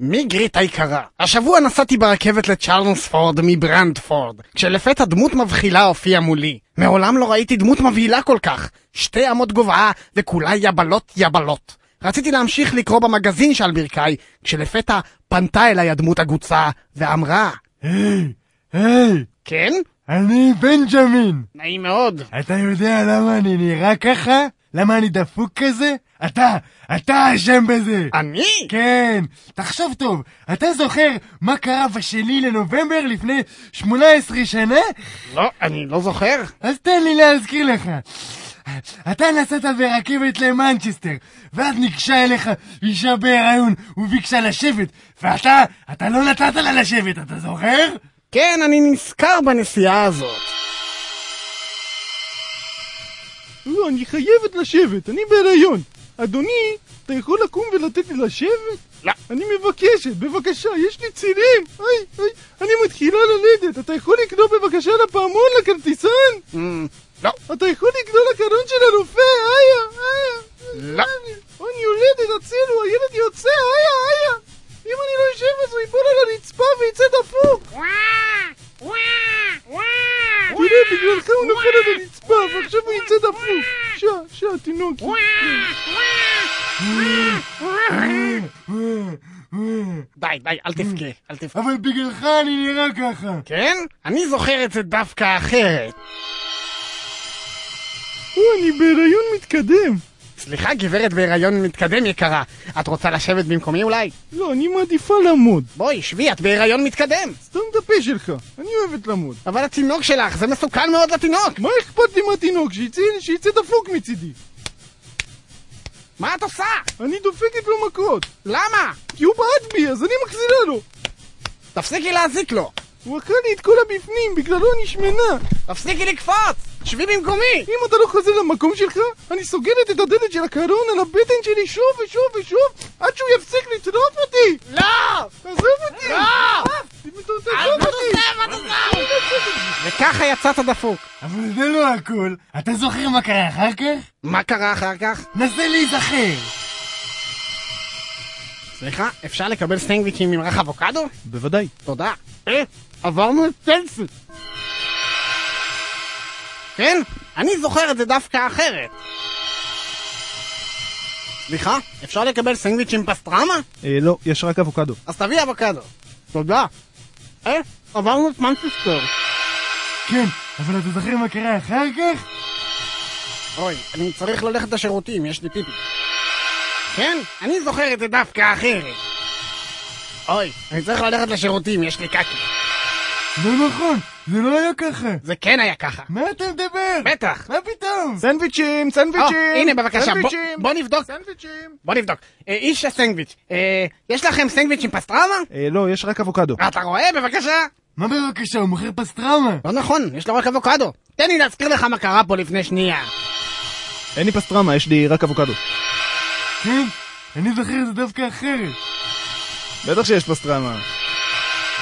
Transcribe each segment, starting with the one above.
מיגרית היקרה, השבוע נסעתי ברכבת לצ'רלנספורד מברנדפורד, כשלפתע דמות מבחילה הופיעה מולי. מעולם לא ראיתי דמות מבהילה כל כך. שתי אמות גובהה וכולה יבלות יבלות. רציתי להמשיך לקרוא במגזין שעל ברכיי, כשלפתע פנתה אליי הדמות הגוצה ואמרה, היי, היי, כן? אני בנג'מין. נעים מאוד. אתה יודע למה אני נראה ככה? למה אני דפוק כזה? אתה, אתה אשם בזה. אני? כן, תחשוב טוב, אתה זוכר מה קרה בשני לנובמבר לפני 18 שנה? לא, אני לא זוכר. אז תן לי להזכיר לך. אתה נסעת ברכבת למנצ'סטר, ואז ניגשה אליך אישה בהיריון וביקשה לשבת, ואתה, אתה לא נתת לה לשבת, אתה זוכר? כן, אני נזכר בנסיעה הזאת. לא, אני חייבת לשבת, אני בהיריון. אדוני, אתה יכול לקום ולתת לי לשבת? לא. אני מבקשת, בבקשה, יש לי צירים. היי, היי, אני מתחילה ללדת. אתה יכול לקנות בבקשה לפעמון לכרטיסן? אמ, לא. אתה יכול לקנות לקרון של הרופא? איה, איה. לא. אני יולדת, הצילו, הילד יוצא, איה, איה. אם אני לא אשב אז הוא ייפול על הרצפה ויצא דפוק. תראה, בגללך הוא נופל על הרצפה, ועכשיו הוא יצא דפוק. שע, שע, תינוק. די, די, אל תבכה, אל תבכה. אבל בגללך אני נראה ככה. כן? אני זוכר את זה דווקא אחרת. או, אני בהיריון מתקדם. סליחה, גברת בהיריון מתקדם יקרה. את רוצה לשבת במקומי אולי? לא, אני מעדיפה לעמוד. בואי, שבי, את בהיריון מתקדם. סתם את הפה שלך, אני אוהבת לעמוד. אבל התינוק שלך, זה מסוכן מאוד לתינוק. מה אכפת לי מהתינוק? שיצא דפוק מצידי. מה את עושה? אני דופקת לו מכות. למה? כי הוא בעט בי, אז אני מחזירה לו. תפסיקי להזיק לו. הוא אכל לי את כל הבפנים, בגללו אני שמנה. תפסיקי לקפוץ! שבי במקומי! אם אתה לא חוזר למקום שלך, אני סוגרת את הדלת של הקרון על הבטן שלי שוב ושוב ושוב, עד שהוא יפסיק לטרוף אותי! לא! תעזוב אותי! לא! תעזוב אל אותי! תעשה, מה אתה וככה יצאת דפוק. אבל זה לא הכל. אתה זוכר מה קרה אחר כך? מה קרה אחר כך? נסה להיזכר. סליחה, אפשר לקבל סנדוויצ'ים עם רך אבוקדו? בוודאי. תודה. אה, עברנו את צלסי. כן? אני זוכר את זה דווקא אחרת. סליחה, אפשר לקבל סנדוויץ' עם פסטרמה? אה, לא, יש רק אבוקדו. אז תביא אבוקדו. תודה. אה, עברנו את מנצ'סטר. כן, אבל אתה זוכר מה קרה אחר כך? אוי, אני צריך ללכת לשירותים, יש לי פיפי. כן, אני זוכר את זה דווקא אחרת. אוי, אני צריך ללכת לשירותים, יש לי קקי. לא נכון, זה לא היה ככה. זה כן היה ככה. מה אתה מדבר? בטח. מה פתאום? סנדוויצ'ים, או, סנדוויצ'ים! הנה בבקשה, בוא, נבדוק. סנדוויצ'ים! בוא נבדוק. אה, איש הסנדוויץ', אה, יש לכם סנדוויץ' עם פסטרמה? אה, לא, יש רק אבוקדו. אתה רואה? בבקשה. מה בבקשה, הוא מוכר פסטרמה. לא נכון, יש לו רק אבוקדו. תן לי להזכיר לך מה קרה פה לפני שנייה. אין לי פסטרמה, יש לי רק אבוקדו. כן, אני זוכר את זה דווקא אחרת. בטח שיש פסטרמה.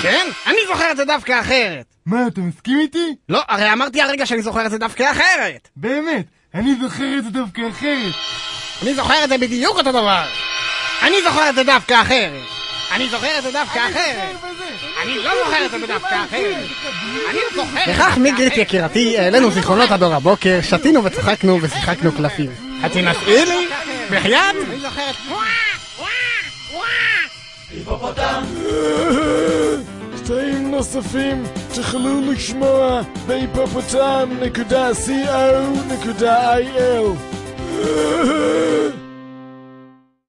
כן? אני זוכר את זה דווקא אחרת. מה, אתה מסכים איתי? לא, הרי אמרתי הרגע שאני זוכר את זה דווקא אחרת. באמת, אני זוכר את זה דווקא אחרת. אני זוכר את זה בדיוק אותו דבר. אני זוכר את זה דווקא אחרת. אני זוכר את זה דווקא אחרת. אני לא זוכר את זה דווקא אחרת. אני זוכר את זה וכך מיגרית יקירתי, העלינו זיכרונות עד אור הבוקר, שתינו וצחקנו ושיחקנו קלפים. את תנסי לי? בחייאת? אני זוכר את... קטעים נוספים תוכלו לשמוע בהיפופוטם.co.il